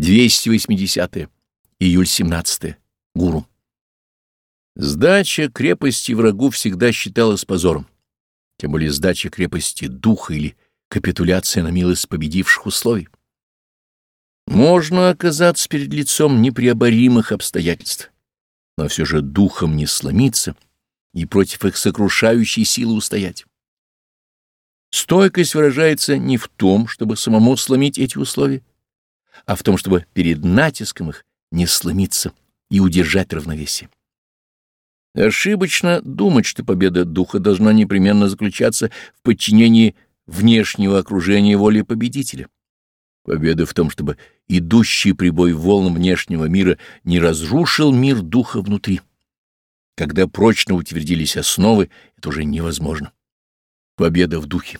280. -е. Июль 17. -е. Гуру. Сдача крепости врагу всегда считалась позором, тем более сдача крепости духа или капитуляция на милость победивших условий. Можно оказаться перед лицом непреоборимых обстоятельств, но все же духом не сломиться и против их сокрушающей силы устоять. Стойкость выражается не в том, чтобы самому сломить эти условия, а в том, чтобы перед натиском их не сломиться и удержать равновесие. Ошибочно думать, что победа духа должна непременно заключаться в подчинении внешнего окружения воли победителя. Победа в том, чтобы идущий прибой волн внешнего мира не разрушил мир духа внутри. Когда прочно утвердились основы, это уже невозможно. Победа в духе.